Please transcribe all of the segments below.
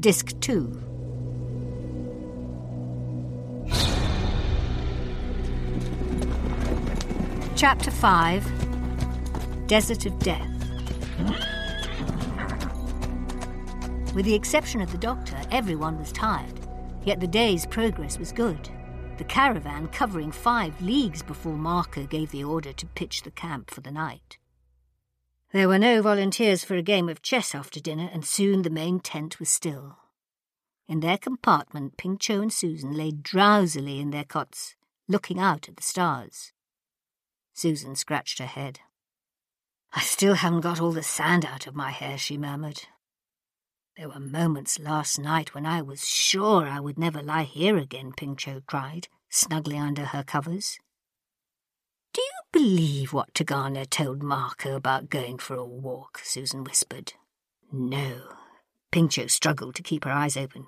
Disc 2. Chapter 5 Desert of Death. With the exception of the doctor, everyone was tired, yet the day's progress was good. The caravan covering five leagues before Marco gave the order to pitch the camp for the night. There were no volunteers for a game of chess after dinner, and soon the main tent was still. In their compartment, Ping Cho and Susan lay drowsily in their cots, looking out at the stars. Susan scratched her head. I still haven't got all the sand out of my hair, she murmured. There were moments last night when I was sure I would never lie here again, Ping Cho cried, snuggling under her covers. Do you believe what Tegana told Marco about going for a walk? Susan whispered. No. Ping Cho struggled to keep her eyes open.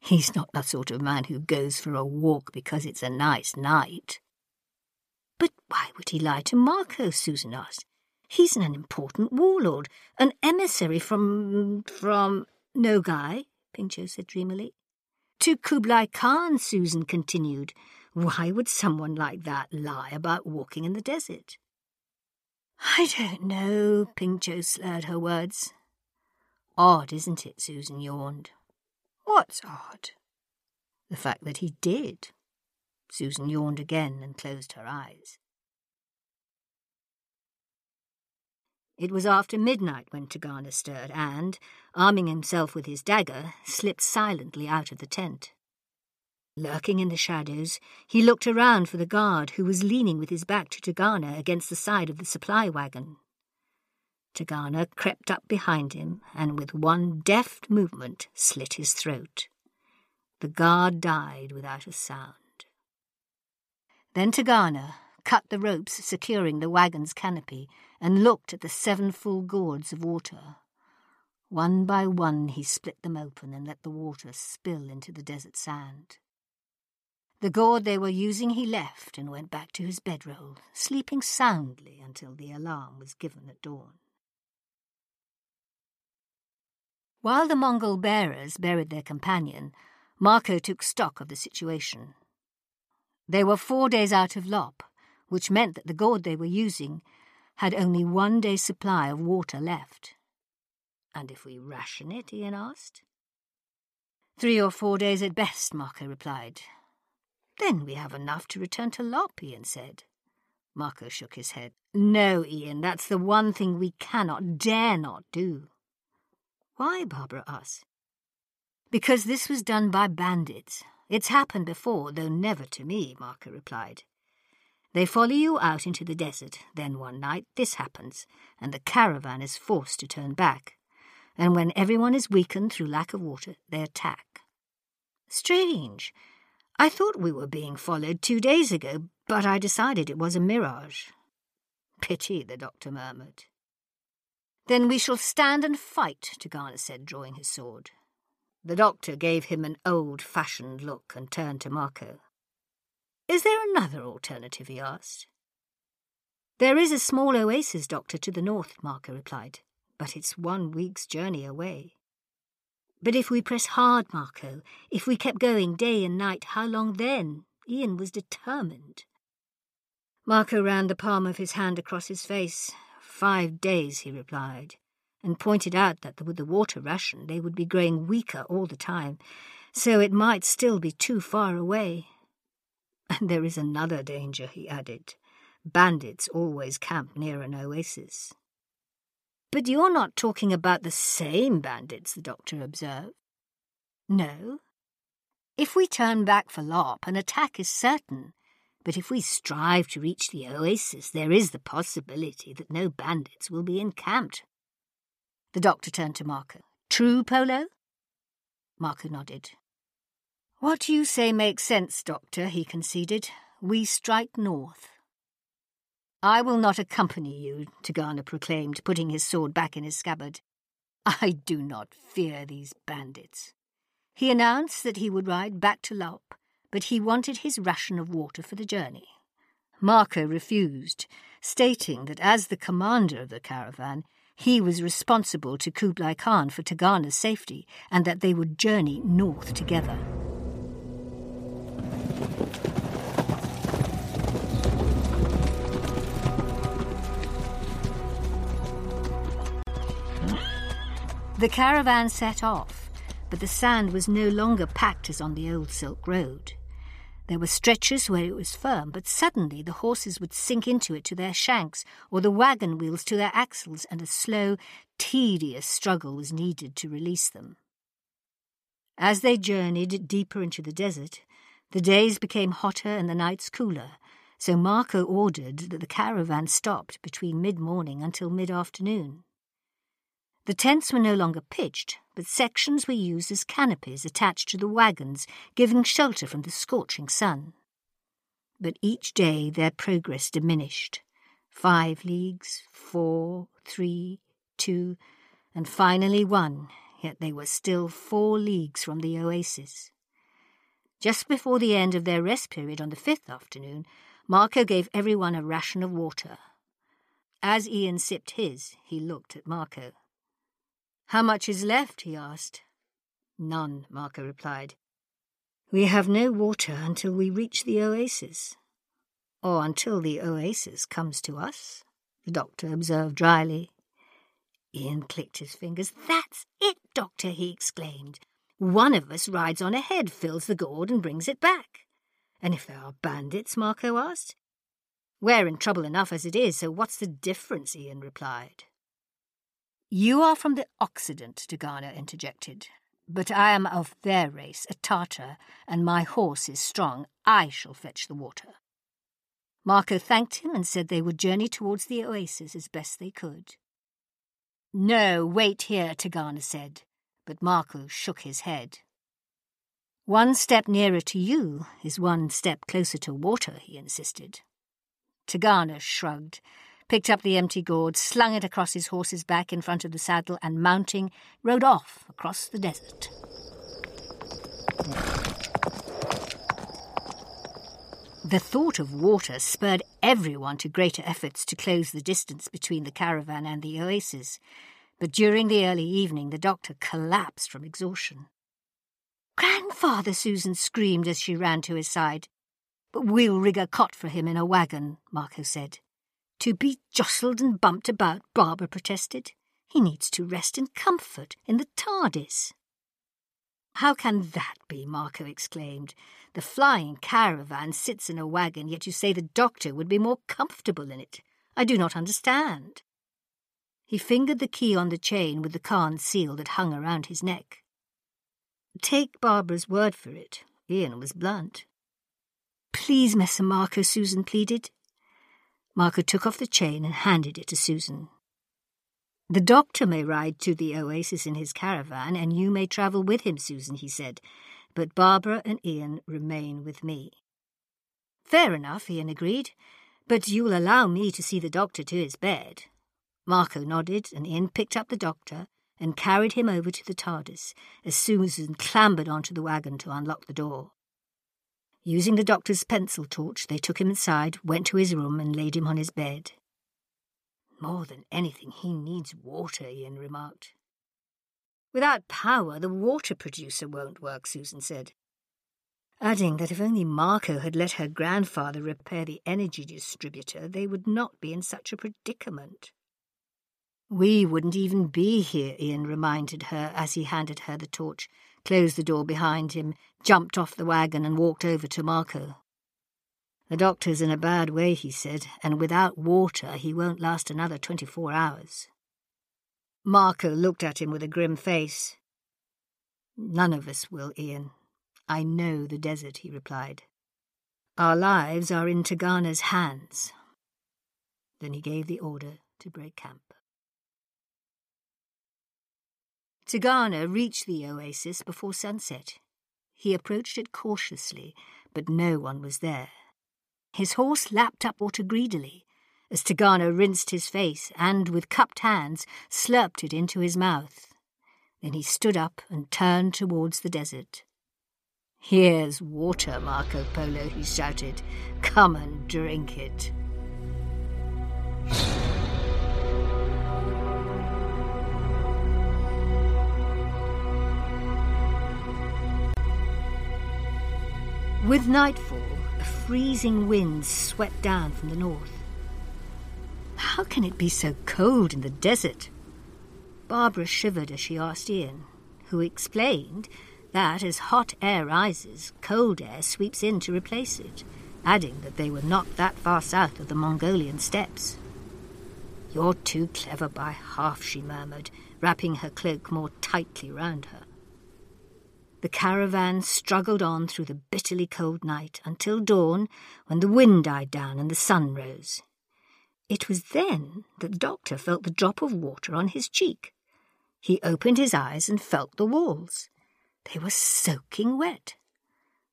He's not the sort of man who goes for a walk because it's a nice night. But why would he lie to Marco? Susan asked. He's an important warlord, an emissary from. from. Nogai, Ping Cho said dreamily. To Kublai Khan, Susan continued. Why would someone like that lie about walking in the desert? I don't know, Ping Cho slurred her words. Odd, isn't it? Susan yawned. What's odd? The fact that he did. Susan yawned again and closed her eyes. It was after midnight when Tegana stirred and, arming himself with his dagger, slipped silently out of the tent. Lurking in the shadows, he looked around for the guard who was leaning with his back to Tegana against the side of the supply wagon. Tegana crept up behind him and with one deft movement slit his throat. The guard died without a sound. Then Tegana cut the ropes securing the wagon's canopy and looked at the seven full gourds of water. One by one he split them open and let the water spill into the desert sand. The gourd they were using he left and went back to his bedroll, sleeping soundly until the alarm was given at dawn. While the Mongol bearers buried their companion, Marco took stock of the situation. They were four days out of Lop, which meant that the gourd they were using had only one day's supply of water left. And if we ration it? Ian asked. Three or four days at best, Marco replied. Then we have enough to return to Lop, Ian said. Marco shook his head. No, Ian, that's the one thing we cannot, dare not do. Why? Barbara asked. Because this was done by bandits. It's happened before, though never to me, Marco replied. They follow you out into the desert. Then one night this happens, and the caravan is forced to turn back. And when everyone is weakened through lack of water, they attack. Strange. I thought we were being followed two days ago, but I decided it was a mirage. Pity, the doctor murmured. Then we shall stand and fight, Tegana said, drawing his sword. The doctor gave him an old-fashioned look and turned to Marco. Is there another alternative? he asked. There is a small oasis, Doctor, to the north, Marco replied, but it's one week's journey away. But if we press hard, Marco, if we kept going day and night, how long then? Ian was determined. Marco ran the palm of his hand across his face. Five days, he replied, and pointed out that with the water ration they would be growing weaker all the time, so it might still be too far away. And there is another danger, he added. Bandits always camp near an oasis. But you're not talking about the same bandits, the doctor observed. No. If we turn back for Lop, an attack is certain. But if we strive to reach the oasis, there is the possibility that no bandits will be encamped. The doctor turned to Marco. True, Polo? Marco nodded. What you say makes sense, Doctor, he conceded. We strike north. I will not accompany you, Tegana proclaimed, putting his sword back in his scabbard. I do not fear these bandits. He announced that he would ride back to Lop, but he wanted his ration of water for the journey. Marco refused, stating that as the commander of the caravan, he was responsible to Kublai Khan for Tegana's safety and that they would journey north together. The caravan set off, but the sand was no longer packed as on the old Silk Road. There were stretches where it was firm, but suddenly the horses would sink into it to their shanks, or the wagon wheels to their axles, and a slow, tedious struggle was needed to release them. As they journeyed deeper into the desert, the days became hotter and the nights cooler, so Marco ordered that the caravan stopped between mid morning until mid afternoon. The tents were no longer pitched, but sections were used as canopies attached to the wagons, giving shelter from the scorching sun. But each day their progress diminished. Five leagues, four, three, two, and finally one, yet they were still four leagues from the oasis. Just before the end of their rest period on the fifth afternoon, Marco gave everyone a ration of water. As Ian sipped his, he looked at Marco. How much is left? he asked. None, Marco replied. We have no water until we reach the oasis. Or until the oasis comes to us, the doctor observed dryly. Ian clicked his fingers. That's it, doctor, he exclaimed. One of us rides on ahead, fills the gourd, and brings it back. And if there are bandits, Marco asked. We're in trouble enough as it is, so what's the difference? Ian replied. You are from the Occident, Tegana interjected. But I am of their race, a Tartar, and my horse is strong. I shall fetch the water. Marco thanked him and said they would journey towards the oasis as best they could. No, wait here, Tegana said, but Marco shook his head. One step nearer to you is one step closer to water, he insisted. Tegana shrugged picked up the empty gourd, slung it across his horse's back in front of the saddle, and mounting, rode off across the desert. The thought of water spurred everyone to greater efforts to close the distance between the caravan and the oasis, but during the early evening the doctor collapsed from exhaustion. Grandfather, Susan screamed as she ran to his side. But we'll rig a cot for him in a wagon, Marco said. To be jostled and bumped about, Barbara protested. He needs to rest in comfort in the TARDIS. How can that be? Marco exclaimed. The flying caravan sits in a wagon, yet you say the doctor would be more comfortable in it. I do not understand. He fingered the key on the chain with the Khan seal that hung around his neck. Take Barbara's word for it. Ian was blunt. Please, Messer Marco, Susan pleaded. Marco took off the chain and handed it to Susan. The doctor may ride to the oasis in his caravan, and you may travel with him, Susan, he said, but Barbara and Ian remain with me. Fair enough, Ian agreed, but you'll allow me to see the doctor to his bed. Marco nodded, and Ian picked up the doctor and carried him over to the TARDIS as Susan clambered onto the wagon to unlock the door. Using the doctor's pencil torch, they took him inside, went to his room, and laid him on his bed. More than anything, he needs water, Ian remarked. Without power, the water producer won't work, Susan said. Adding that if only Marco had let her grandfather repair the energy distributor, they would not be in such a predicament. We wouldn't even be here, Ian reminded her as he handed her the torch closed the door behind him, jumped off the wagon, and walked over to Marco. The doctor's in a bad way, he said, and without water he won't last another twenty-four hours. Marco looked at him with a grim face. None of us will, Ian. I know the desert, he replied. Our lives are in Tegana's hands. Then he gave the order to break camp. Tegana reached the oasis before sunset. He approached it cautiously, but no one was there. His horse lapped up water greedily as Tegana rinsed his face and, with cupped hands, slurped it into his mouth. Then he stood up and turned towards the desert. Here's water, Marco Polo, he shouted. Come and drink it. With nightfall, a freezing wind swept down from the north. How can it be so cold in the desert? Barbara shivered as she asked Ian, who explained that as hot air rises, cold air sweeps in to replace it, adding that they were not that far south of the Mongolian steppes. You're too clever by half, she murmured, wrapping her cloak more tightly round her. The caravan struggled on through the bitterly cold night until dawn, when the wind died down and the sun rose. It was then that the doctor felt the drop of water on his cheek. He opened his eyes and felt the walls. They were soaking wet.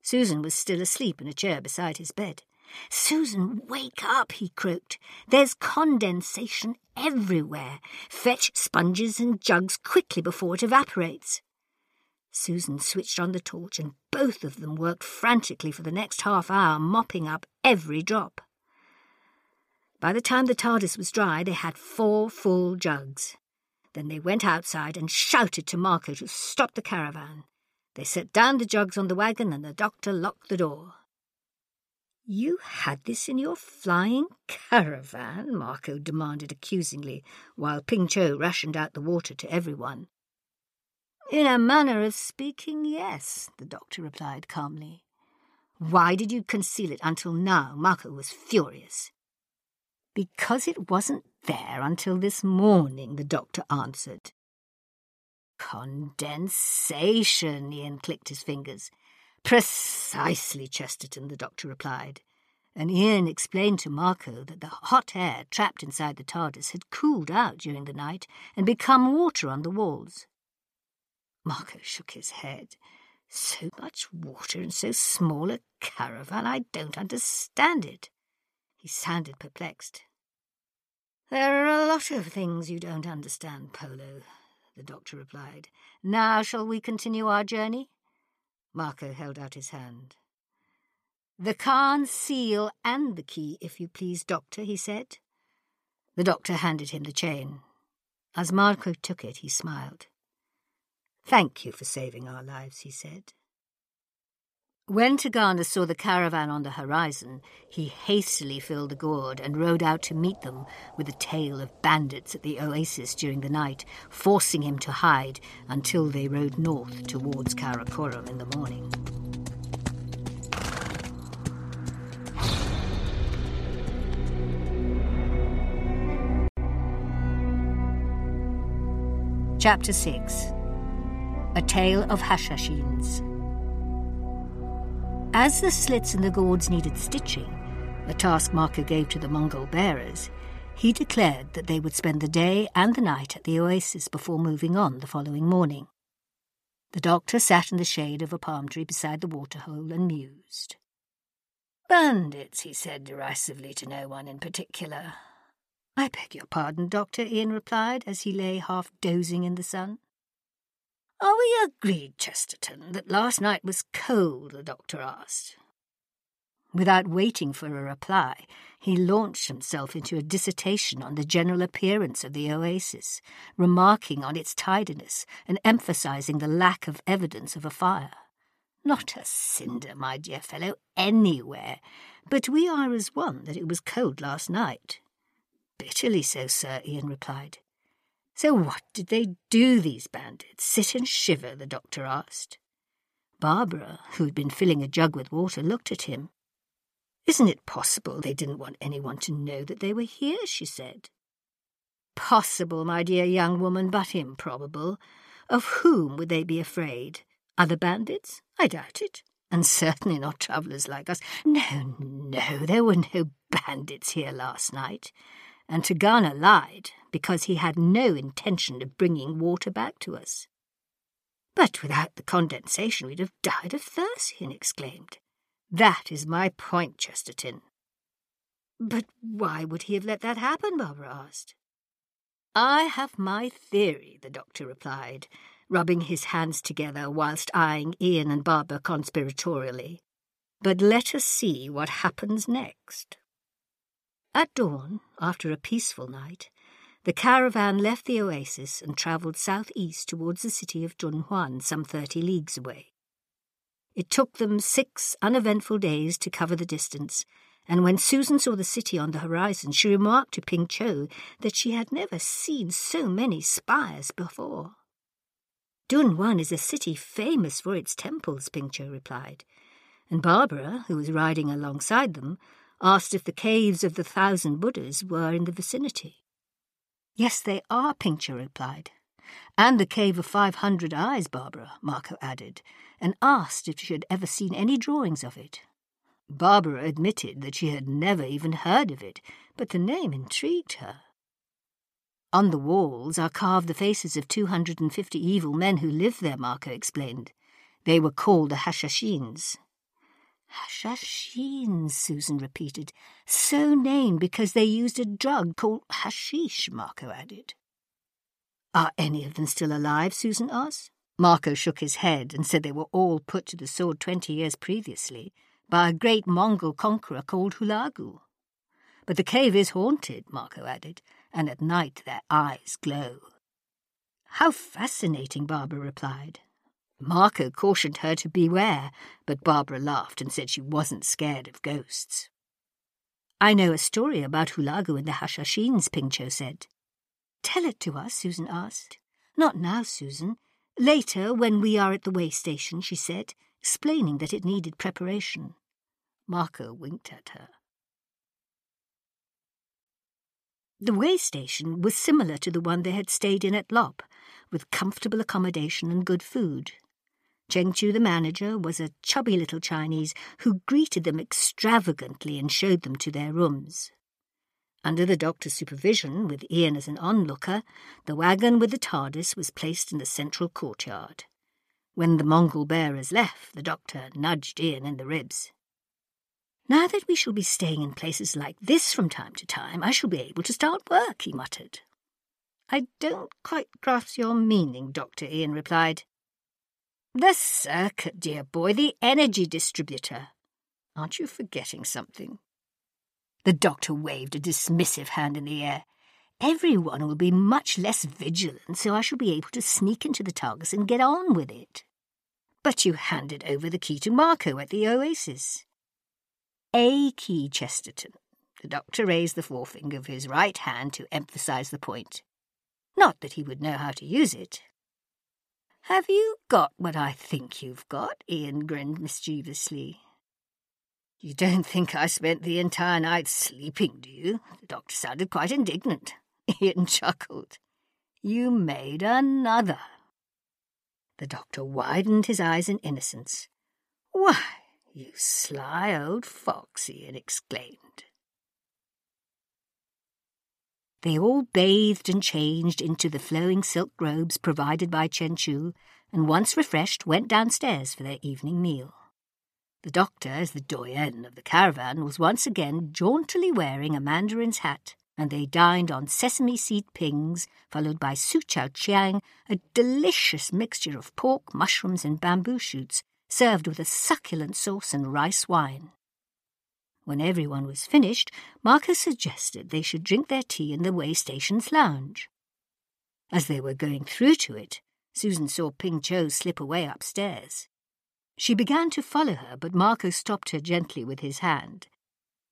Susan was still asleep in a chair beside his bed. Susan, wake up, he croaked. There's condensation everywhere. Fetch sponges and jugs quickly before it evaporates. Susan switched on the torch, and both of them worked frantically for the next half hour, mopping up every drop. By the time the TARDIS was dry, they had four full jugs. Then they went outside and shouted to Marco to stop the caravan. They set down the jugs on the wagon, and the doctor locked the door. You had this in your flying caravan? Marco demanded accusingly, while Ping Cho rationed out the water to everyone. In a manner of speaking, yes, the doctor replied calmly. Why did you conceal it until now? Marco was furious. Because it wasn't there until this morning, the doctor answered. Condensation, Ian clicked his fingers. Precisely, Chesterton, the doctor replied. And Ian explained to Marco that the hot air trapped inside the TARDIS had cooled out during the night and become water on the walls. Marco shook his head. So much water in so small a caravan, I don't understand it. He sounded perplexed. There are a lot of things you don't understand, Polo, the doctor replied. Now shall we continue our journey? Marco held out his hand. The Khan seal and the key, if you please, doctor, he said. The doctor handed him the chain. As Marco took it, he smiled. Thank you for saving our lives, he said. When Tegana saw the caravan on the horizon, he hastily filled the gourd and rode out to meet them with a tale of bandits at the oasis during the night, forcing him to hide until they rode north towards Karakoram in the morning. Chapter 6 a Tale of Hashashins. As the slits in the gourds needed stitching, a task Marco gave to the Mongol bearers, he declared that they would spend the day and the night at the oasis before moving on the following morning. The doctor sat in the shade of a palm tree beside the waterhole and mused. Bandits, he said derisively to no one in particular. I beg your pardon, Doctor, Ian replied as he lay half dozing in the sun. Are we agreed, Chesterton, that last night was cold? the doctor asked. Without waiting for a reply, he launched himself into a dissertation on the general appearance of the oasis, remarking on its tidiness and emphasizing the lack of evidence of a fire. Not a cinder, my dear fellow, anywhere, but we are as one that it was cold last night. Bitterly so, sir, Ian replied. So what did they do, these bandits? Sit and shiver? the doctor asked. Barbara, who had been filling a jug with water, looked at him. Isn't it possible they didn't want anyone to know that they were here? she said. Possible, my dear young woman, but improbable. Of whom would they be afraid? Other bandits? I doubt it. And certainly not travellers like us. No, no, there were no bandits here last night and Tegana lied because he had no intention of bringing water back to us. But without the condensation we'd have died of thirst, he exclaimed. That is my point, Chesterton. But why would he have let that happen? Barbara asked. I have my theory, the doctor replied, rubbing his hands together whilst eyeing Ian and Barbara conspiratorially. But let us see what happens next. At dawn, after a peaceful night, the caravan left the oasis and travelled southeast towards the city of Dunhuan, some thirty leagues away. It took them six uneventful days to cover the distance, and when Susan saw the city on the horizon, she remarked to Ping Cho that she had never seen so many spires before. Dunhuan is a city famous for its temples, Ping Cho replied, and Barbara, who was riding alongside them, asked if the caves of the thousand Buddhas were in the vicinity. Yes, they are, Ping Cho replied. And the cave of five hundred eyes, Barbara, Marco added, and asked if she had ever seen any drawings of it. Barbara admitted that she had never even heard of it, but the name intrigued her. On the walls are carved the faces of 250 evil men who lived there, Marco explained. They were called the Hashashins. Hashashins, Susan repeated. So named because they used a drug called hashish, Marco added. Are any of them still alive? Susan asked. Marco shook his head and said they were all put to the sword twenty years previously by a great Mongol conqueror called Hulagu. But the cave is haunted, Marco added, and at night their eyes glow. How fascinating, Barbara replied. Marco cautioned her to beware, but Barbara laughed and said she wasn't scared of ghosts. I know a story about Hulagu and the Hashashins, Ping Cho said. Tell it to us, Susan asked. Not now, Susan. Later, when we are at the way station, she said, explaining that it needed preparation. Marco winked at her. The way station was similar to the one they had stayed in at Lop, with comfortable accommodation and good food. Cheng Chu, the manager, was a chubby little Chinese who greeted them extravagantly and showed them to their rooms. Under the doctor's supervision, with Ian as an onlooker, the wagon with the TARDIS was placed in the central courtyard. When the Mongol bearers left, the doctor nudged Ian in the ribs. Now that we shall be staying in places like this from time to time, I shall be able to start work, he muttered. I don't quite grasp your meaning, Doctor, Ian replied. The circuit, dear boy, the energy distributor. Aren't you forgetting something? The doctor waved a dismissive hand in the air. Everyone will be much less vigilant, so I shall be able to sneak into the TARDIS and get on with it. But you handed over the key to Marco at the Oasis. A key, Chesterton. The doctor raised the forefinger of his right hand to emphasize the point. Not that he would know how to use it. Have you got what I think you've got? Ian grinned mischievously. You don't think I spent the entire night sleeping, do you? The doctor sounded quite indignant. Ian chuckled. You made another. The doctor widened his eyes in innocence. Why, you sly old fox, Ian exclaimed. They all bathed and changed into the flowing silk robes provided by Chen Chu, and once refreshed went downstairs for their evening meal. The doctor, as the doyen of the caravan, was once again jauntily wearing a mandarin's hat, and they dined on sesame seed pings, followed by su chao chiang, a delicious mixture of pork, mushrooms, and bamboo shoots, served with a succulent sauce and rice wine. When everyone was finished, Marcus suggested they should drink their tea in the way station's lounge. As they were going through to it, Susan saw Ping Cho slip away upstairs. She began to follow her, but Marco stopped her gently with his hand.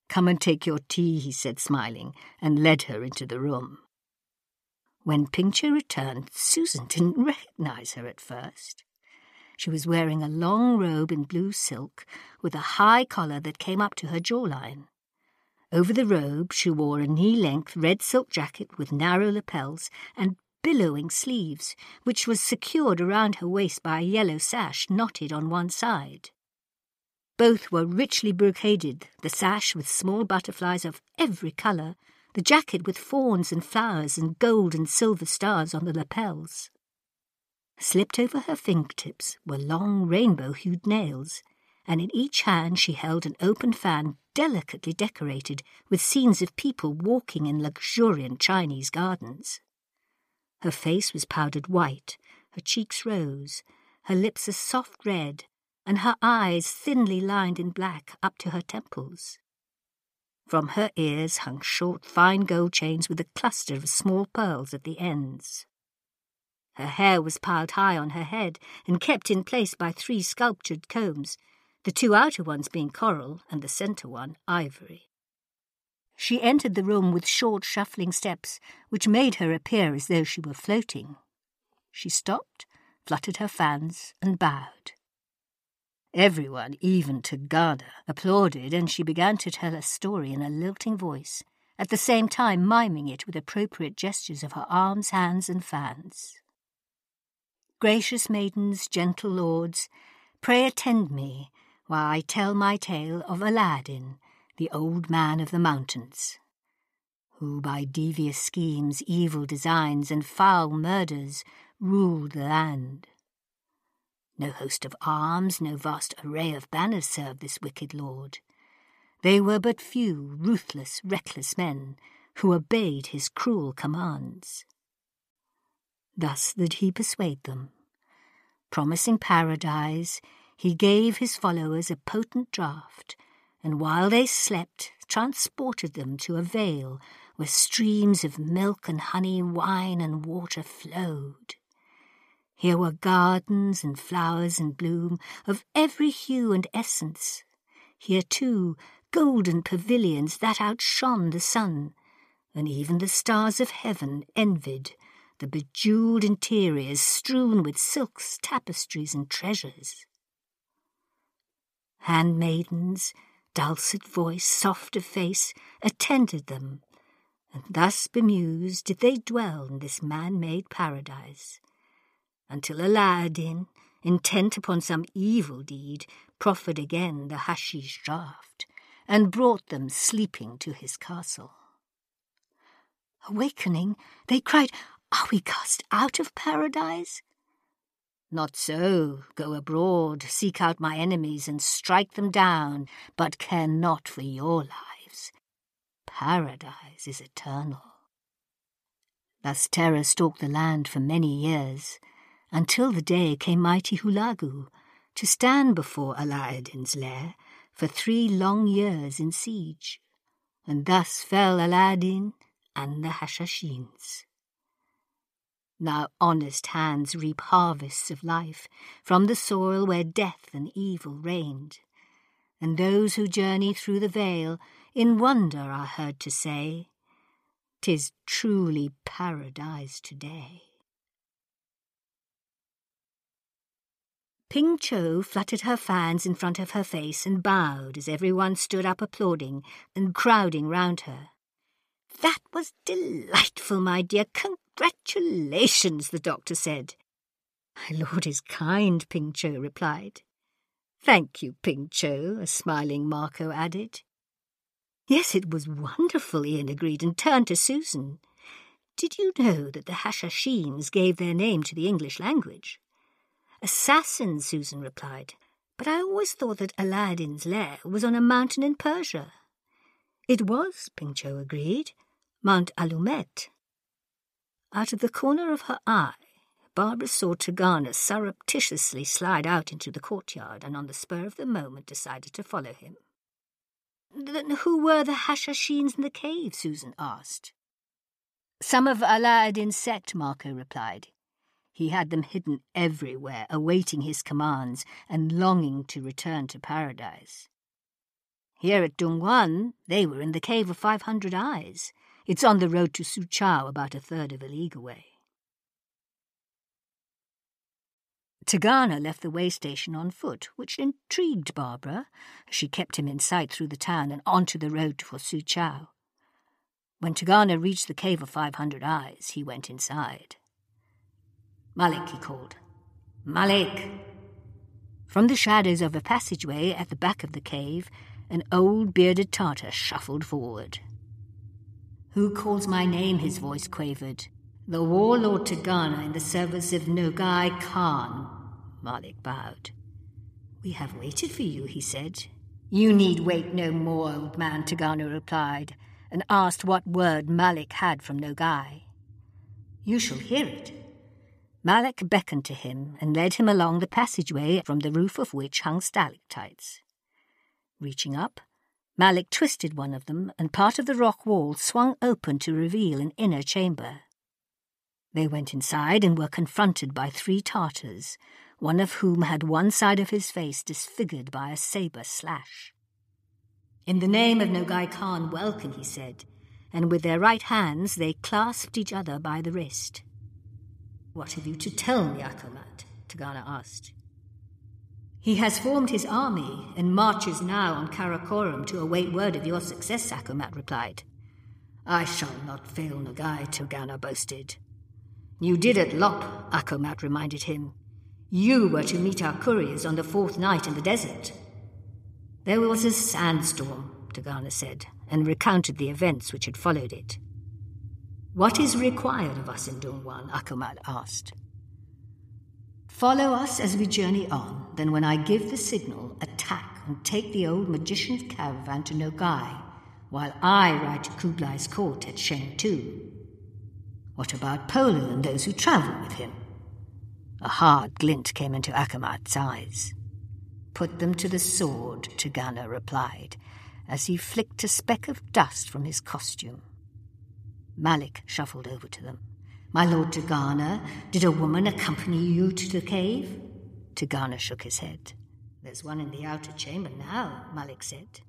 Come and take your tea, he said, smiling, and led her into the room. When Ping Cho returned, Susan didn't recognize her at first. She was wearing a long robe in blue silk with a high collar that came up to her jawline. Over the robe, she wore a knee length red silk jacket with narrow lapels and billowing sleeves, which was secured around her waist by a yellow sash knotted on one side. Both were richly brocaded, the sash with small butterflies of every colour, the jacket with fawns and flowers and gold and silver stars on the lapels. Slipped over her fingertips were long rainbow hued nails, and in each hand she held an open fan delicately decorated with scenes of people walking in luxuriant Chinese gardens. Her face was powdered white, her cheeks rose, her lips a soft red, and her eyes thinly lined in black up to her temples. From her ears hung short, fine gold chains with a cluster of small pearls at the ends. Her hair was piled high on her head and kept in place by three sculptured combs, the two outer ones being coral and the centre one ivory. She entered the room with short, shuffling steps, which made her appear as though she were floating. She stopped, fluttered her fans, and bowed. Everyone, even Tegana, applauded, and she began to tell a story in a lilting voice, at the same time miming it with appropriate gestures of her arms, hands, and fans. Gracious maidens, gentle lords, pray attend me while I tell my tale of Aladdin, the old man of the mountains, who by devious schemes, evil designs, and foul murders ruled the land. No host of arms, no vast array of banners served this wicked lord. They were but few ruthless, reckless men who obeyed his cruel commands. Thus did he persuade them. Promising paradise, he gave his followers a potent draught and while they slept, transported them to a vale where streams of milk and honey, wine and water flowed. Here were gardens and flowers in bloom of every hue and essence. Here, too, golden pavilions that outshone the sun, and even the stars of heaven envied the bejewelled interiors strewn with silks, tapestries, and treasures. Handmaidens, dulcet voice, soft of face, attended them, and thus bemused did they dwell in this man-made paradise, until Aladdin, intent upon some evil deed, proffered again the hashish draught, and brought them sleeping to his castle. Awakening, they cried, Are we cast out of paradise? Not so. Go abroad, seek out my enemies, and strike them down, but care not for your lives. Paradise is eternal. Thus terror stalked the land for many years, until the day came mighty Hulagu to stand before Aladdin's lair for three long years in siege, and thus fell Aladdin and the Hashashins. Now honest hands reap harvests of life from the soil where death and evil reigned. And those who journey through the vale in wonder are heard to say, "'Tis truly paradise today." Ping Cho fluttered her fans in front of her face and bowed as everyone stood up applauding and crowding round her. That was delightful, my dear. Congratulations, the doctor said. My lord is kind, Ping Cho replied. Thank you, Ping Cho, a smiling Marco added. Yes, it was wonderful, Ian agreed and turned to Susan. Did you know that the Hashashins gave their name to the English language? Assassins, Susan replied, but I always thought that Aladdin's lair was on a mountain in Persia. It was, Ping Cho agreed, Mount Alamut. Out of the corner of her eye, Barbara saw Tegana surreptitiously slide out into the courtyard and on the spur of the moment decided to follow him. Then who were the Hashashins in the cave? Susan asked. Some of Aladdin's sect, Marco replied. He had them hidden everywhere, awaiting his commands and longing to return to paradise. Here at Dunhuan, they were in the Cave of Five Hundred Eyes, it's on the road to Suchow, about a third of a league away. Tegana left the way station on foot, which intrigued Barbara. She kept him in sight through the town and onto the road for Suchow. When Tegana reached the Cave of Five Hundred Eyes, he went inside. Malik, he called. Malik! From the shadows of a passageway at the back of the cave, an old bearded Tartar shuffled forward. Who calls my name? his voice quavered. The warlord Tegana in the service of Nogai Khan. Malik bowed. We have waited for you, he said. You need wait no more, old man, Tegana replied, and asked what word Malik had from Nogai. You shall hear it. Malik beckoned to him and led him along the passageway from the roof of which hung stalactites. Reaching up, Malik twisted one of them, and part of the rock wall swung open to reveal an inner chamber. They went inside and were confronted by three Tartars, one of whom had one side of his face disfigured by a sabre slash. In the name of Nogai Khan, welcome, he said, and with their right hands they clasped each other by the wrist. What have you to tell me, Akomat? Tegana asked. He has formed his army and marches now on Karakoram to await word of your success, Akomat replied. I shall not fail Nogai, Tegana boasted. You did at Lop, Akomat reminded him. You were to meet our couriers on the fourth night in the desert. There was a sandstorm, Tegana said, and recounted the events which had followed it. What is required of us in Dunhuan? Akomat asked. Follow us as we journey on, then when I give the signal, attack and take the old magician's caravan to Nogai, while I ride to Kublai's court at Chengtu. What about Polo and those who travel with him? A hard glint came into Akomat's eyes. Put them to the sword, Tegana replied, as he flicked a speck of dust from his costume. Malik shuffled over to them. My lord Tegana, did a woman accompany you to the cave? Tegana shook his head. There's one in the outer chamber now, Malik said.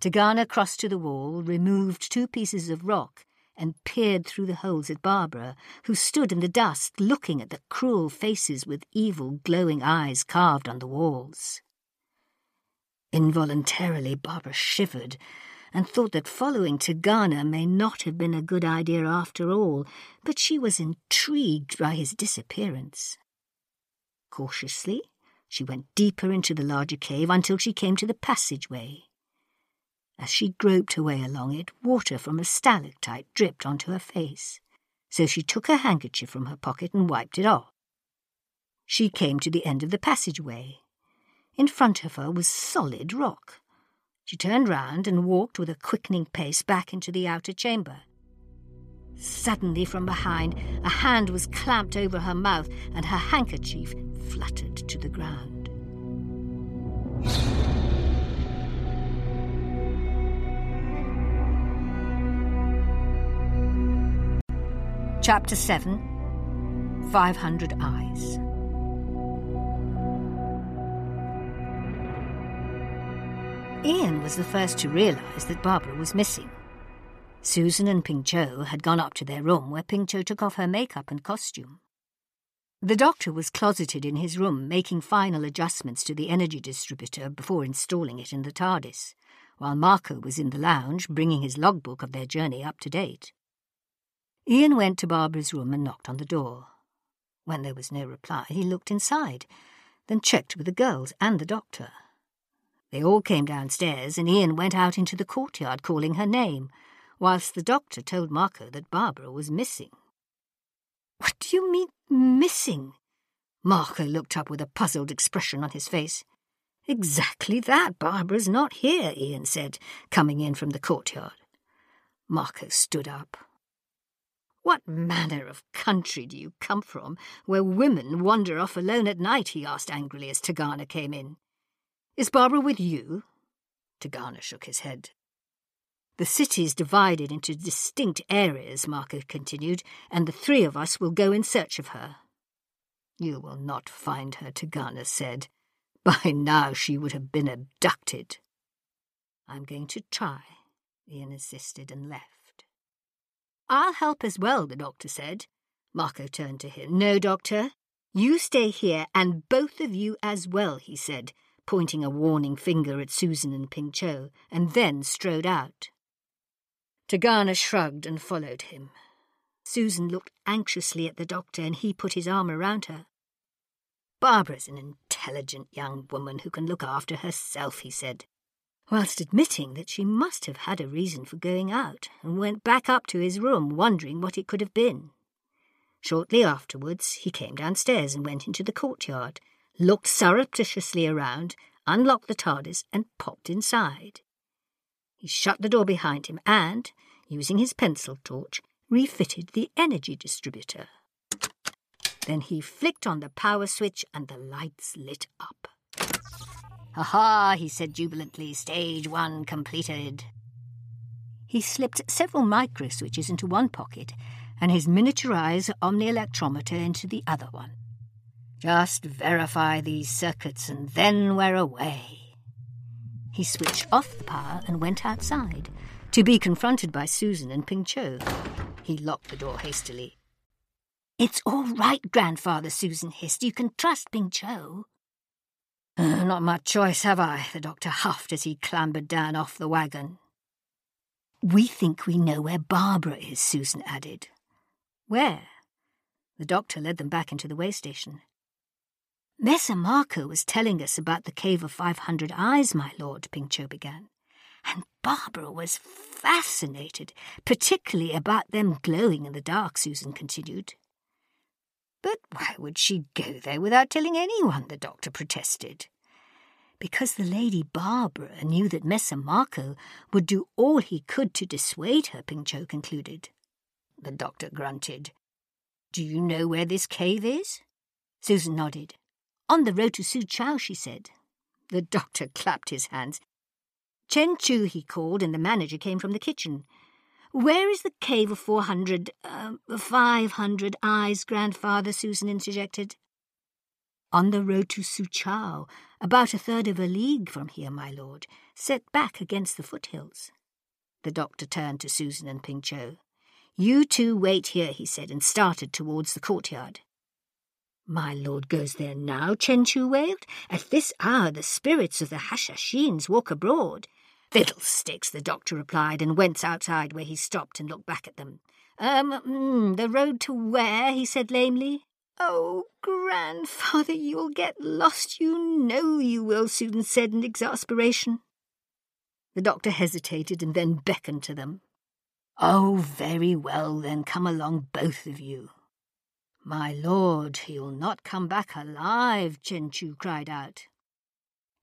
Tegana crossed to the wall, removed two pieces of rock, and peered through the holes at Barbara, who stood in the dust looking at the cruel faces with evil glowing eyes carved on the walls. Involuntarily, Barbara shivered and thought that following Tegana may not have been a good idea after all, but she was intrigued by his disappearance. Cautiously, she went deeper into the larger cave until she came to the passageway. As she groped her way along it, water from a stalactite dripped onto her face, so she took her handkerchief from her pocket and wiped it off. She came to the end of the passageway. In front of her was solid rock. She turned round and walked with a quickening pace back into the outer chamber. Suddenly, from behind, a hand was clamped over her mouth and her handkerchief fluttered to the ground. Chapter 7 500 Eyes Ian was the first to realise that Barbara was missing. Susan and Ping Cho had gone up to their room where Ping Cho took off her makeup and costume. The doctor was closeted in his room making final adjustments to the energy distributor before installing it in the TARDIS, while Marco was in the lounge bringing his logbook of their journey up to date. Ian went to Barbara's room and knocked on the door. When there was no reply, he looked inside, then checked with the girls and the doctor. They all came downstairs, and Ian went out into the courtyard calling her name, whilst the doctor told Marco that Barbara was missing. What do you mean, missing? Marco looked up with a puzzled expression on his face. Exactly that. Barbara's not here, Ian said, coming in from the courtyard. Marco stood up. What manner of country do you come from, where women wander off alone at night? he asked angrily as Tegana came in. Is Barbara with you? Tegana shook his head. The city's divided into distinct areas, Marco continued, and the three of us will go in search of her. You will not find her, Tegana said. By now she would have been abducted. I'm going to try, Ian insisted and left. I'll help as well, the doctor said. Marco turned to him. No, doctor. You stay here, and both of you as well, he said, pointing a warning finger at Susan and Ping Cho, and then strode out. Tegana shrugged and followed him. Susan looked anxiously at the doctor, and he put his arm around her. Barbara's an intelligent young woman who can look after herself, he said whilst admitting that she must have had a reason for going out, and went back up to his room, wondering what it could have been. Shortly afterwards, he came downstairs and went into the courtyard, looked surreptitiously around, unlocked the TARDIS, and popped inside. He shut the door behind him and, using his pencil torch, refitted the energy distributor. Then he flicked on the power switch and the lights lit up. Ha ha, he said jubilantly, stage one completed. He slipped several micro switches into one pocket and his miniaturized omni electrometer into the other one. Just verify these circuits and then we're away. He switched off the power and went outside, to be confronted by Susan and Ping Cho. He locked the door hastily. It's all right, grandfather, Susan hissed. You can trust Ping Cho. Uh, not much choice, have I? The doctor huffed as he clambered down off the wagon. We think we know where Barbara is, Susan added. Where? The doctor led them back into the way station. Messer Marco was telling us about the Cave of Five Hundred Eyes, my lord, Ping Cho began. And Barbara was fascinated, particularly about them glowing in the dark, Susan continued. But why would she go there without telling anyone? the doctor protested. Because the Lady Barbara knew that Messer Marco would do all he could to dissuade her, Ping Cho concluded. The doctor grunted. Do you know where this cave is? Susan nodded. On the road to Suchao, she said. The doctor clapped his hands. Chen Chu, he called, and the manager came from the kitchen. Where is the cave of four hundred, uh, five hundred eyes, grandfather? Susan interjected. On the road to Suchao, about a third of a league from here, my lord, set back against the foothills. The doctor turned to Susan and Ping Cho. You two wait here, he said, and started towards the courtyard. My lord goes there now, Chen Chu wailed. At this hour the spirits of the Hashashins walk abroad. Fiddlesticks, the doctor replied, and went outside where he stopped and looked back at them. Um, mm, the road to where? he said lamely. Oh, grandfather, you'll get lost, you know you will, Susan said in exasperation. The doctor hesitated and then beckoned to them. Oh, very well, then come along, both of you. My lord, he'll not come back alive, Chen Chu cried out.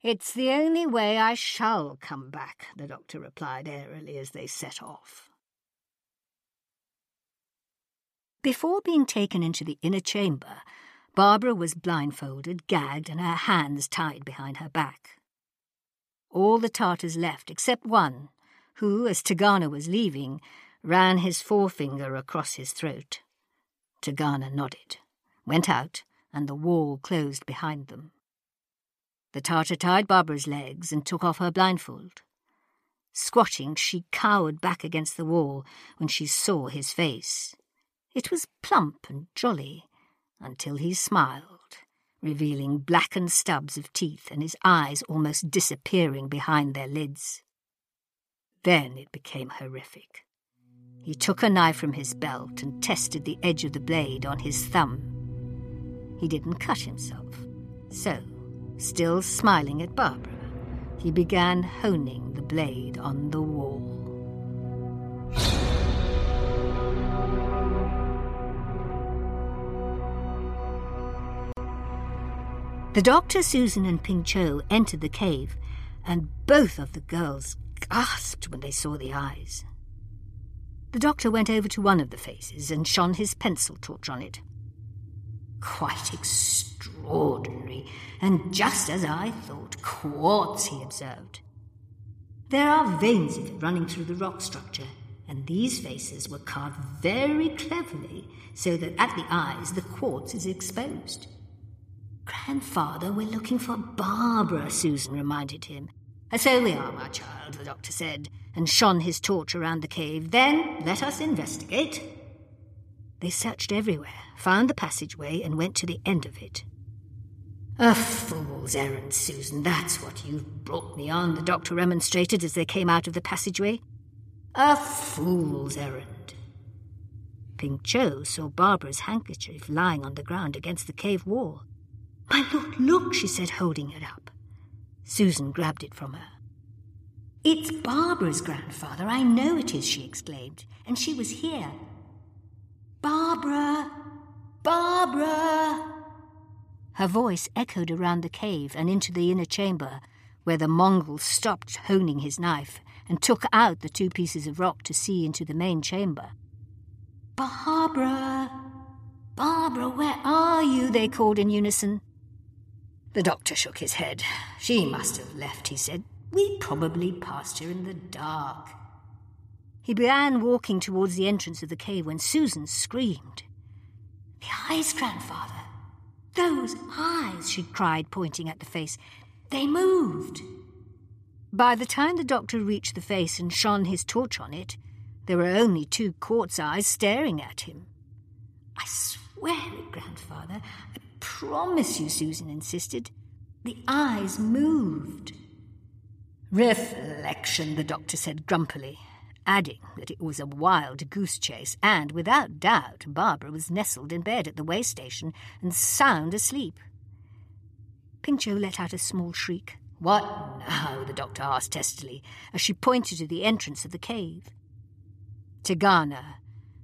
It's the only way I shall come back, the doctor replied airily as they set off. Before being taken into the inner chamber, Barbara was blindfolded, gagged, and her hands tied behind her back. All the Tartars left except one, who, as Tegana was leaving, ran his forefinger across his throat. Tegana nodded, went out, and the wall closed behind them. The Tartar tied Barbara's legs and took off her blindfold. Squatting, she cowered back against the wall when she saw his face. It was plump and jolly, until he smiled, revealing blackened stubs of teeth and his eyes almost disappearing behind their lids. Then it became horrific. He took a knife from his belt and tested the edge of the blade on his thumb. He didn't cut himself, so Still smiling at Barbara, he began honing the blade on the wall. The doctor, Susan, and Ping Cho entered the cave, and both of the girls gasped when they saw the eyes. The doctor went over to one of the faces and shone his pencil torch on it. Quite extraordinary, and just as I thought, quartz, he observed. There are veins of it running through the rock structure, and these faces were carved very cleverly so that at the eyes the quartz is exposed. Grandfather, we're looking for Barbara, Susan reminded him. So we are, my child, the doctor said, and shone his torch around the cave. Then let us investigate. They searched everywhere, found the passageway, and went to the end of it. A fool's errand, Susan, that's what you've brought me on, the doctor remonstrated as they came out of the passageway. A fool's errand. Ping Cho saw Barbara's handkerchief lying on the ground against the cave wall. My lord, look, she said, holding it up. Susan grabbed it from her. It's Barbara's grandfather, I know it is, she exclaimed, and she was here. Barbara! Barbara! Her voice echoed around the cave and into the inner chamber, where the Mongol stopped honing his knife and took out the two pieces of rock to see into the main chamber. Barbara! Barbara, where are you? they called in unison. The doctor shook his head. She must have left, he said. We probably passed her in the dark. He began walking towards the entrance of the cave when Susan screamed. The eyes, grandfather! Those eyes, she cried, pointing at the face. They moved. By the time the doctor reached the face and shone his torch on it, there were only two quartz eyes staring at him. I swear it, grandfather. I promise you, Susan insisted. The eyes moved. Reflection, the doctor said grumpily, adding that it was a wild goose chase, and without doubt Barbara was nestled in bed at the way station and sound asleep. Ping Cho let out a small shriek. What now? the doctor asked testily, as she pointed to the entrance of the cave. Tegana,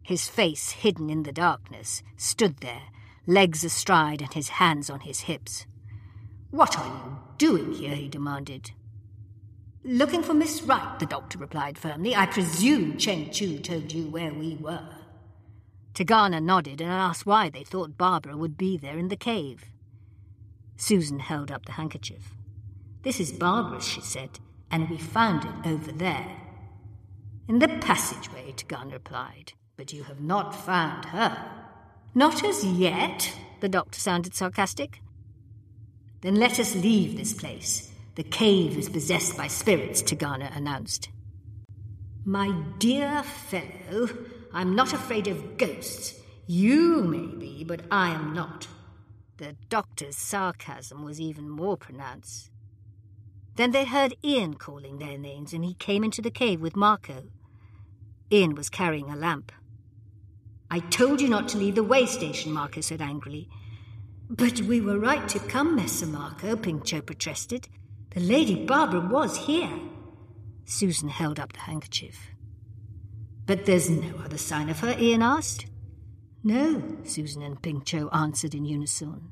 his face hidden in the darkness, stood there, legs astride and his hands on his hips. What are you doing here? he demanded. Looking for Miss Wright, the doctor replied firmly. I presume Chen Chu told you where we were. Tegana nodded and asked why they thought Barbara would be there in the cave. Susan held up the handkerchief. This is Barbara's, she said, and we found it over there. In the passageway, Tegana replied, but you have not found her. Not as yet, the doctor sounded sarcastic. Then let us leave this place. The cave is possessed by spirits, Tegana announced. My dear fellow, I'm not afraid of ghosts. You may be, but I am not. The doctor's sarcasm was even more pronounced. Then they heard Ian calling their names, and he came into the cave with Marco. Ian was carrying a lamp. I told you not to leave the way station, Marco said angrily. But we were right to come, Messer Marco, Ping Cho protested. The Lady Barbara was here. Susan held up the handkerchief. But there's no other sign of her, Ian asked. No, Susan and Ping Cho answered in unison.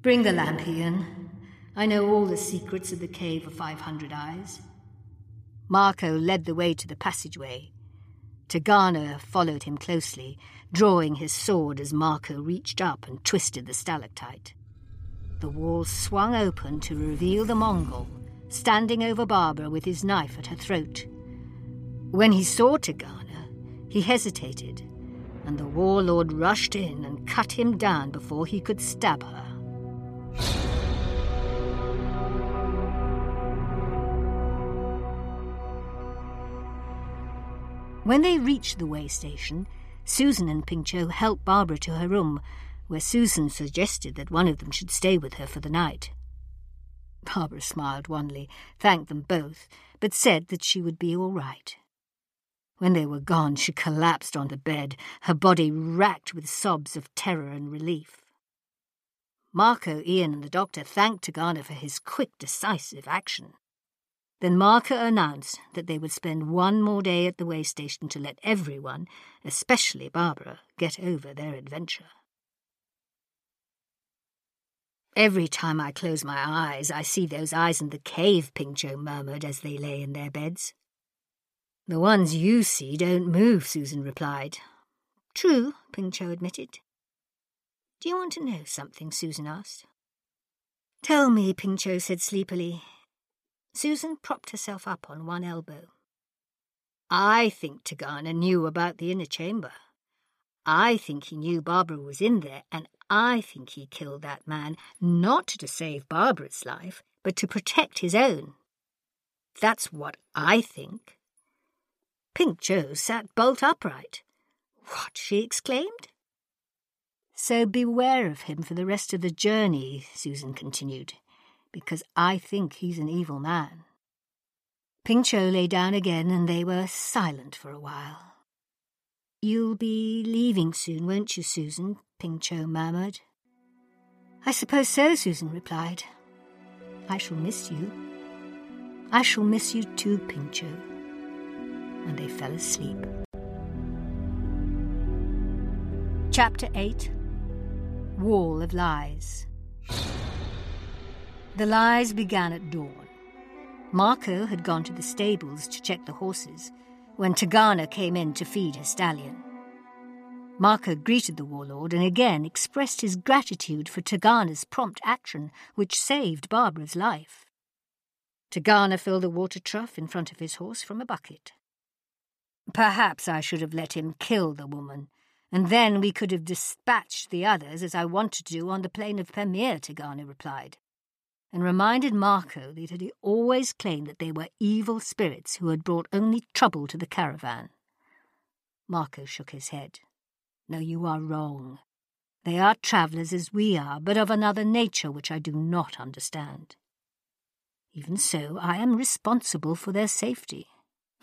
Bring the lamp, Ian. I know all the secrets of the Cave of Five Hundred Eyes. Marco led the way to the passageway. Tegana followed him closely, drawing his sword as Marco reached up and twisted the stalactite. The wall swung open to reveal the Mongol, standing over Barbara with his knife at her throat. When he saw Tegana, he hesitated, and the warlord rushed in and cut him down before he could stab her. When they reached the way station, Susan and Ping Cho helped Barbara to her room, where Susan suggested that one of them should stay with her for the night. Barbara smiled wanly, thanked them both, but said that she would be all right. When they were gone, she collapsed on the bed, her body racked with sobs of terror and relief. Marco, Ian, and the doctor thanked Tegana for his quick, decisive action. Then Marco announced that they would spend one more day at the way station to let everyone, especially Barbara, get over their adventure. Every time I close my eyes, I see those eyes in the cave, Ping Pincho murmured as they lay in their beds. The ones you see don't move, Susan replied. True, Ping Pincho admitted. Do you want to know something? Susan asked. Tell me, Ping Pincho said sleepily. Susan propped herself up on one elbow. I think Tegana knew about the inner chamber. I think he knew Barbara was in there, and I think he killed that man not to save Barbara's life, but to protect his own. That's what I think. Ping Cho sat bolt upright. What? she exclaimed. So beware of him for the rest of the journey, Susan continued, because I think he's an evil man. Ping Cho lay down again, and they were silent for a while. You'll be leaving soon, won't you, Susan? Ping Cho murmured. I suppose so, Susan replied. I shall miss you. I shall miss you too, Ping Cho. And they fell asleep. Chapter 8 Wall of Lies The lies began at dawn. Marco had gone to the stables to check the horses when Tegana came in to feed her stallion. Marco greeted the warlord and again expressed his gratitude for Tegana's prompt action, which saved Barbara's life. Tegana filled a water trough in front of his horse from a bucket. Perhaps I should have let him kill the woman, and then we could have dispatched the others as I wanted to do on the plain of Pamir, Tegana replied, and reminded Marco that he always claimed that they were evil spirits who had brought only trouble to the caravan. Marco shook his head. No, you are wrong. They are travellers as we are, but of another nature which I do not understand. Even so, I am responsible for their safety.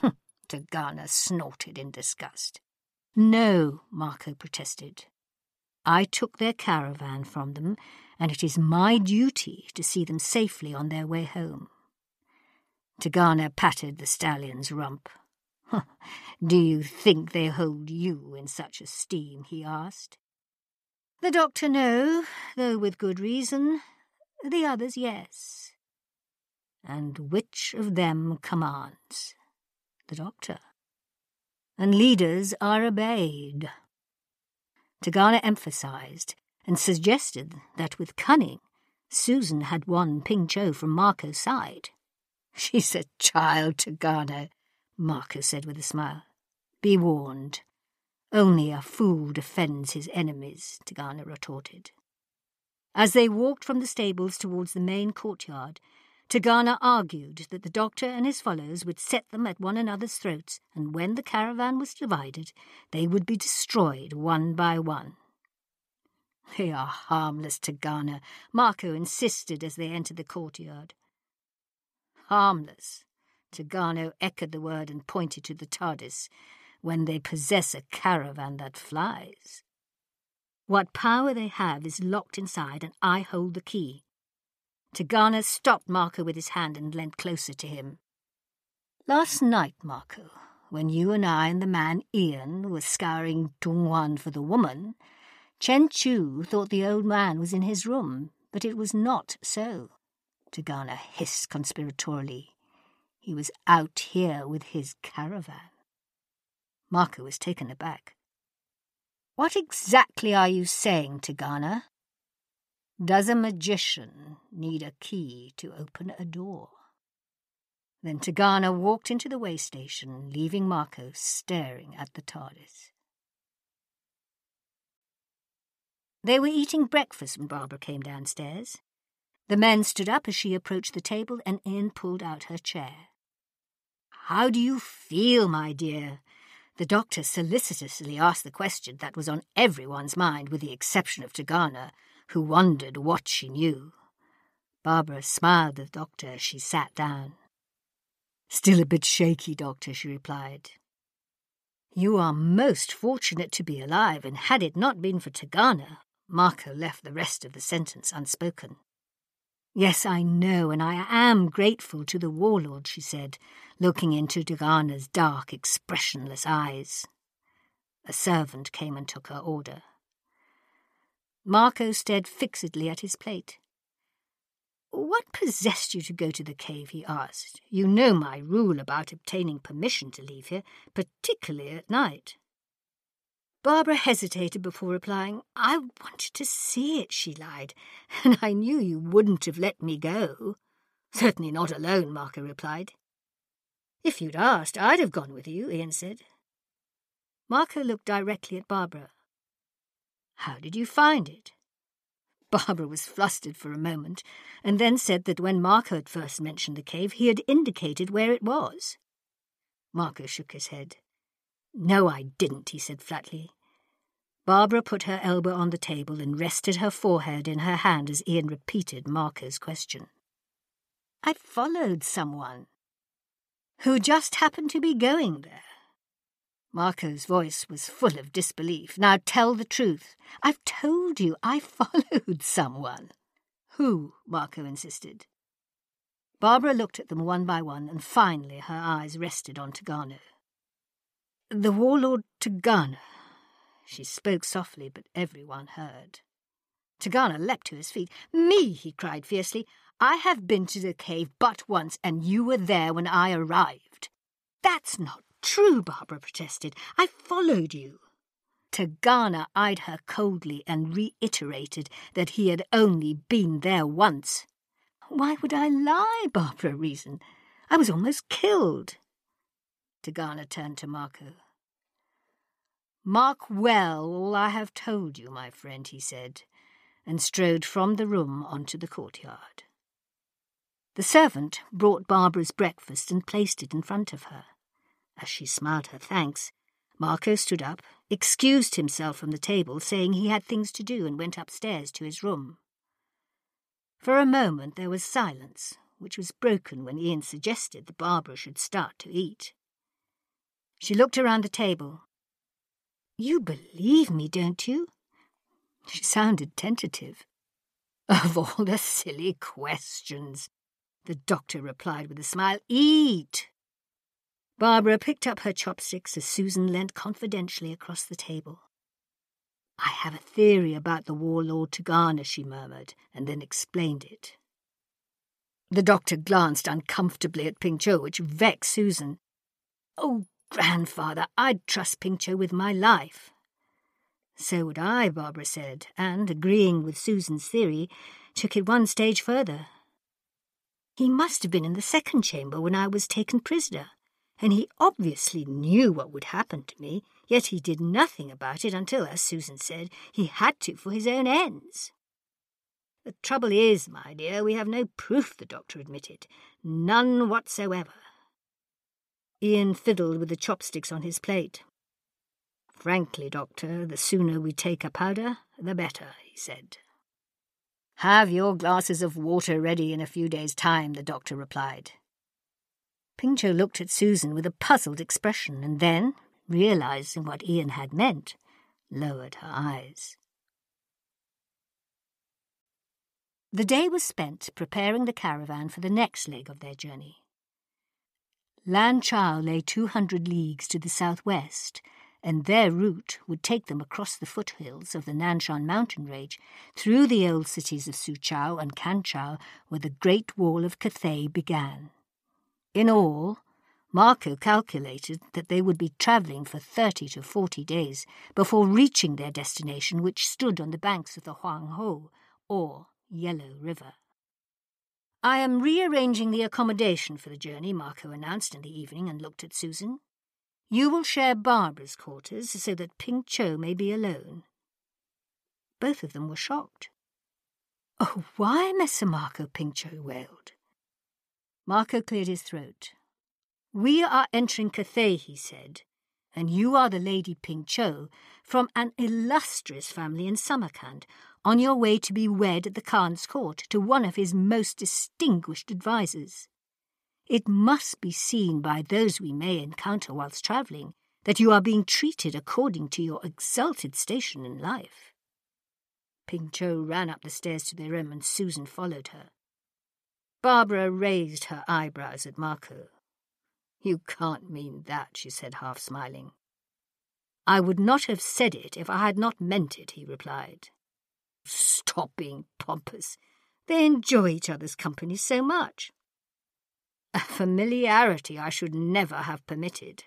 Tegana snorted in disgust. No, Marco protested. I took their caravan from them, and it is my duty to see them safely on their way home. Tegana patted the stallion's rump. Do you think they hold you in such esteem? he asked. The doctor no, though with good reason. The others yes. And which of them commands? The doctor. And leaders are obeyed. Tegana emphasized and suggested that with cunning, Susan had won Ping Cho from Marco's side. She's a child, Tegana, Marco said with a smile. Be warned. Only a fool defends his enemies, Tegana retorted. As they walked from the stables towards the main courtyard, Tegana argued that the doctor and his followers would set them at one another's throats, and when the caravan was divided, they would be destroyed one by one. They are harmless, Tegana, Marco insisted as they entered the courtyard. Harmless. Tegana echoed the word and pointed to the TARDIS, when they possess a caravan that flies. What power they have is locked inside, and I hold the key. Tegana stopped Marco with his hand and leant closer to him. Last night, Marco, when you and I and the man Ian were scouring Dunhuan for the woman, Chen Chu thought the old man was in his room, but it was not so. Tegana hissed conspiratorially. He was out here with his caravan. Marco was taken aback. What exactly are you saying, Tegana? Does a magician need a key to open a door? Then Tegana walked into the way station, leaving Marco staring at the TARDIS. They were eating breakfast when Barbara came downstairs. The men stood up as she approached the table, and Ian pulled out her chair. How do you feel, my dear? The doctor solicitously asked the question that was on everyone's mind, with the exception of Tegana, who wondered what she knew. Barbara smiled at the doctor as she sat down. Still a bit shaky, doctor, she replied. You are most fortunate to be alive, and had it not been for Tegana, Marco left the rest of the sentence unspoken. Yes, I know, and I am grateful to the warlord, she said, looking into Tegana's dark, expressionless eyes. A servant came and took her order. Marco stared fixedly at his plate. What possessed you to go to the cave? he asked. You know my rule about obtaining permission to leave here, particularly at night. Barbara hesitated before replying. I wanted to see it, she lied, and I knew you wouldn't have let me go. Certainly not alone, Marco replied. If you'd asked, I'd have gone with you, Ian said. Marco looked directly at Barbara. How did you find it? Barbara was flustered for a moment, and then said that when Marco had first mentioned the cave, he had indicated where it was. Marco shook his head. No, I didn't, he said flatly. Barbara put her elbow on the table and rested her forehead in her hand as Ian repeated Marco's question. I followed someone who just happened to be going there. Marco's voice was full of disbelief. Now tell the truth. I've told you I followed someone. Who? Marco insisted. Barbara looked at them one by one, and finally her eyes rested on Tegana. The warlord Tegana. She spoke softly, but everyone heard. Tegana leapt to his feet. Me, he cried fiercely. I have been to the cave but once, and you were there when I arrived. That's not true, Barbara protested. I followed you. Tegana eyed her coldly and reiterated that he had only been there once. Why would I lie? Barbara reasoned. I was almost killed. Tegana turned to Marco. Mark well all I have told you, my friend, he said, and strode from the room onto the courtyard. The servant brought Barbara's breakfast and placed it in front of her. As she smiled her thanks, Marco stood up, excused himself from the table, saying he had things to do, and went upstairs to his room. For a moment there was silence, which was broken when Ian suggested that Barbara should start to eat. She looked around the table. You believe me, don't you? She sounded tentative. Of all the silly questions, the doctor replied with a smile. Eat! Barbara picked up her chopsticks as Susan leant confidentially across the table. I have a theory about the warlord Tegana, she murmured, and then explained it. The doctor glanced uncomfortably at Ping Cho, which vexed Susan. Oh, grandfather, I'd trust Ping Cho with my life. So would I, Barbara said, and, agreeing with Susan's theory, took it one stage further. He must have been in the second chamber when I was taken prisoner and he obviously knew what would happen to me, yet he did nothing about it until, as Susan said, he had to for his own ends. The trouble is, my dear, we have no proof, the doctor admitted. None whatsoever. Ian fiddled with the chopsticks on his plate. Frankly, doctor, the sooner we take a powder, the better, he said. Have your glasses of water ready in a few days' time, the doctor replied. Ping Cho looked at Susan with a puzzled expression and then, realizing what Ian had meant, lowered her eyes. The day was spent preparing the caravan for the next leg of their journey. Lan Chao lay 200 leagues to the southwest, and their route would take them across the foothills of the Nanshan mountain range, through the old cities of Suchao and Kanchao, where the Great Wall of Cathay began. In all, Marco calculated that they would be travelling for thirty to forty days before reaching their destination, which stood on the banks of the Huang Ho, or Yellow River. I am rearranging the accommodation for the journey, Marco announced in the evening and looked at Susan. You will share Barbara's quarters so that Ping Cho may be alone. Both of them were shocked. Oh, why, Messer Marco? Ping Cho wailed. Marco cleared his throat. We are entering Cathay, he said, and you are the Lady Ping Cho from an illustrious family in Samarkand, on your way to be wed at the Khan's court to one of his most distinguished advisers. It must be seen by those we may encounter whilst travelling that you are being treated according to your exalted station in life. Ping Cho ran up the stairs to their room and Susan followed her. Barbara raised her eyebrows at Marco. You can't mean that, she said, half smiling. I would not have said it if I had not meant it, he replied. Stop being pompous. They enjoy each other's company so much. A familiarity I should never have permitted.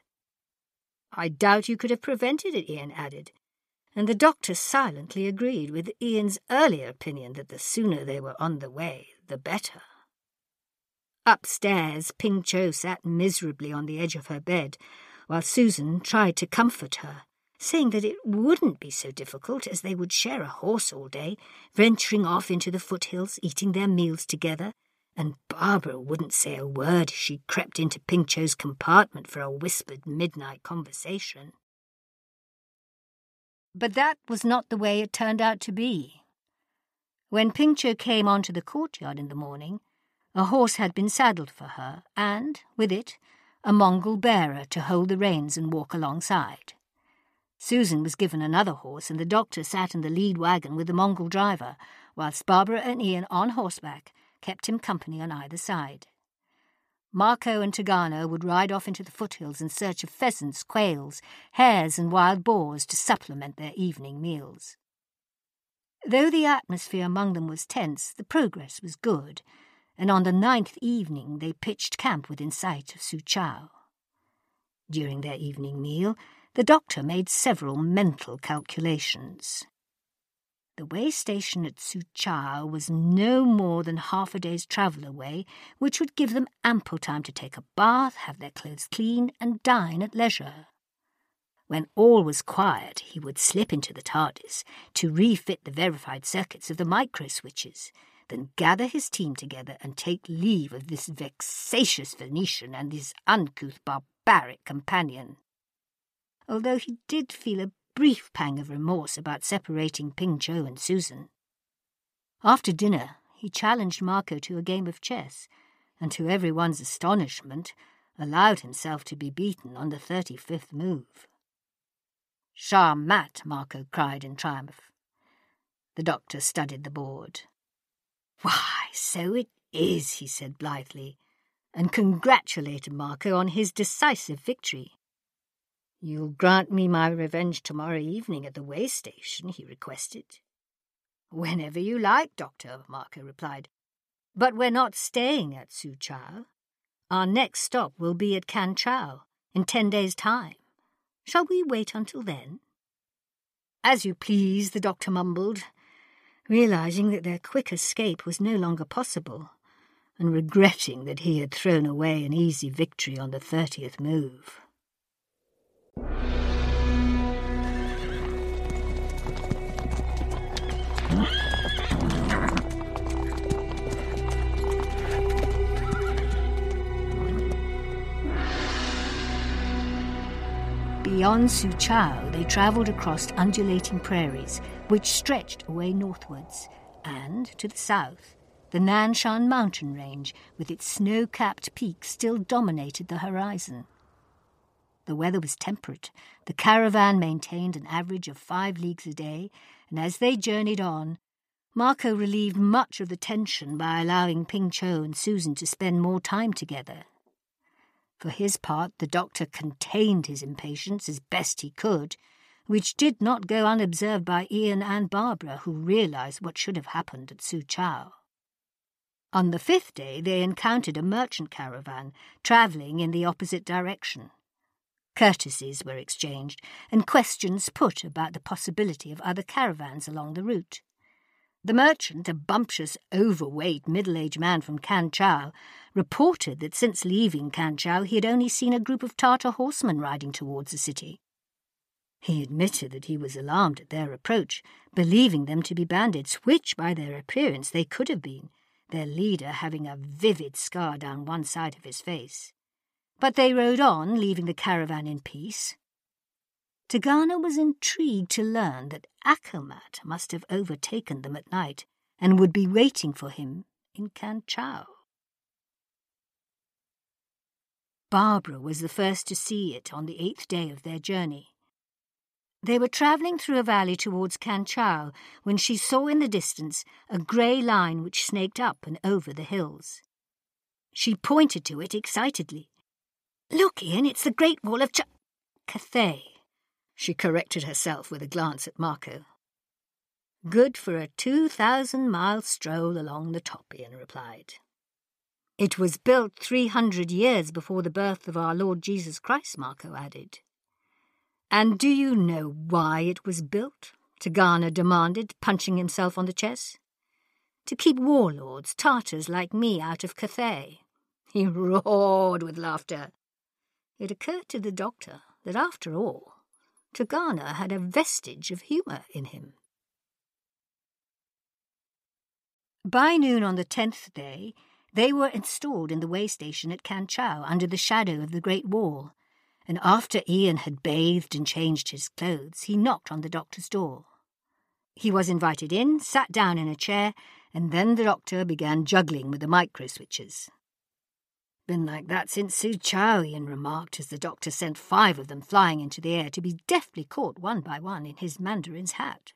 I doubt you could have prevented it, Ian added, and the doctor silently agreed with Ian's earlier opinion that the sooner they were on the way, the better. Upstairs, Ping Cho sat miserably on the edge of her bed, while Susan tried to comfort her, saying that it wouldn't be so difficult as they would share a horse all day, venturing off into the foothills, eating their meals together, and Barbara wouldn't say a word as she crept into Ping Cho's compartment for a whispered midnight conversation. But that was not the way it turned out to be. When Ping Cho came onto the courtyard in the morning, a horse had been saddled for her, and, with it, a Mongol bearer to hold the reins and walk alongside. Susan was given another horse, and the doctor sat in the lead wagon with the Mongol driver, whilst Barbara and Ian on horseback kept him company on either side. Marco and Tegana would ride off into the foothills in search of pheasants, quails, hares, and wild boars to supplement their evening meals. Though the atmosphere among them was tense, the progress was good, and on the ninth evening they pitched camp within sight of Suchao. During their evening meal, the doctor made several mental calculations. The way station at Suchao was no more than half a day's travel away, which would give them ample time to take a bath, have their clothes clean, and dine at leisure. When all was quiet, he would slip into the TARDIS to refit the verified circuits of the micro switches, then gather his team together and take leave of this vexatious Venetian and his uncouth barbaric companion. Although he did feel a brief pang of remorse about separating Ping Cho and Susan. After dinner, he challenged Marco to a game of chess, and to everyone's astonishment, allowed himself to be beaten on the thirty-fifth move. Shah mat, Marco cried in triumph. The doctor studied the board. Why, so it is, he said blithely, and congratulated Marco on his decisive victory. You'll grant me my revenge tomorrow evening at the way station, he requested. Whenever you like, Doctor, Marco replied. But we're not staying at Suchao. Our next stop will be at Kanchao in ten days' time. Shall we wait until then? As you please, the doctor mumbled, realizing that their quick escape was no longer possible, and regretting that he had thrown away an easy victory on the thirtieth move. Beyond Suchao, they travelled across undulating prairies, which stretched away northwards, and, to the south, the Nanshan mountain range, with its snow capped peaks, still dominated the horizon. The weather was temperate. The caravan maintained an average of five leagues a day, and as they journeyed on, Marco relieved much of the tension by allowing Ping Cho and Susan to spend more time together. For his part, the doctor contained his impatience as best he could, which did not go unobserved by Ian and Barbara, who realized what should have happened at Suchao. On the fifth day, they encountered a merchant caravan travelling in the opposite direction. Courtesies were exchanged, and questions put about the possibility of other caravans along the route. The merchant, a bumptious, overweight, middle aged man from Kanchao, reported that since leaving Kanchao he had only seen a group of Tartar horsemen riding towards the city. He admitted that he was alarmed at their approach, believing them to be bandits, which, by their appearance, they could have been, their leader having a vivid scar down one side of his face. But they rode on, leaving the caravan in peace. Tegana was intrigued to learn that Akelmat must have overtaken them at night and would be waiting for him in Kanchao. Barbara was the first to see it on the eighth day of their journey. They were travelling through a valley towards Kanchao when she saw in the distance a grey line which snaked up and over the hills. She pointed to it excitedly. Look, Ian, it's the Great Wall of Ch- Cathay. She corrected herself with a glance at Marco. Good for a two thousand mile stroll along the top, Ian replied. It was built three hundred years before the birth of our Lord Jesus Christ, Marco added. And do you know why it was built? Tegana demanded, punching himself on the chest. To keep warlords, Tartars like me out of Cathay. He roared with laughter. It occurred to the doctor that, after all, Tegana had a vestige of humour in him. By noon on the tenth day, they were installed in the way station at Kanchao under the shadow of the Great Wall, and after Ian had bathed and changed his clothes, he knocked on the doctor's door. He was invited in, sat down in a chair, and then the doctor began juggling with the micro switches. Been like that since Suchao, Ian remarked as the doctor sent five of them flying into the air to be deftly caught one by one in his mandarin's hat.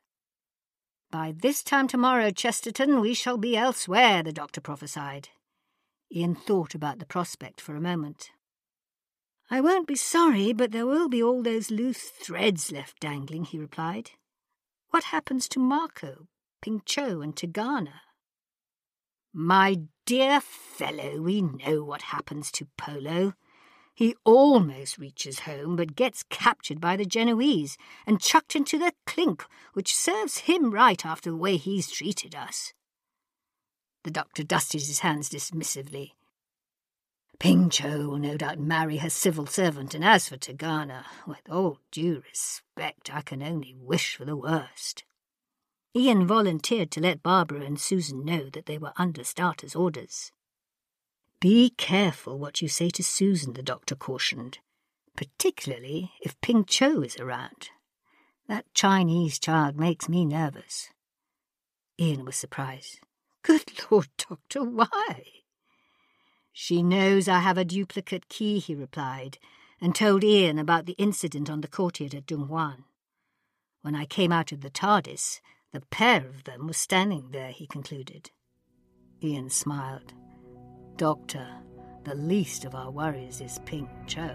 By this time tomorrow, Chesterton, we shall be elsewhere, the doctor prophesied. Ian thought about the prospect for a moment. I won't be sorry, but there will be all those loose threads left dangling, he replied. What happens to Marco, Ping Cho, and Tegana? My dear fellow, we know what happens to Polo. He almost reaches home, but gets captured by the Genoese and chucked into the clink, which serves him right after the way he's treated us. The doctor dusted his hands dismissively. Ping Cho will no doubt marry her civil servant, and as for Tegana, with all due respect, I can only wish for the worst. Ian volunteered to let Barbara and Susan know that they were under starter's orders. Be careful what you say to Susan, the doctor cautioned, particularly if Ping Cho is around. That Chinese child makes me nervous. Ian was surprised. Good Lord, Doctor, why? She knows I have a duplicate key, he replied, and told Ian about the incident on the courtyard at Dunhuan. When I came out of the TARDIS, the pair of them were standing there, he concluded. Ian smiled. Doctor, the least of our worries is Ping Cho.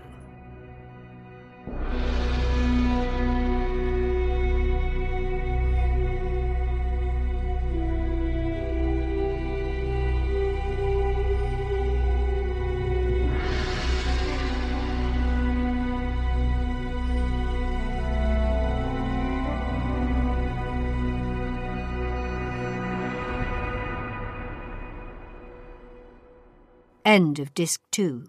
End of Disc 2.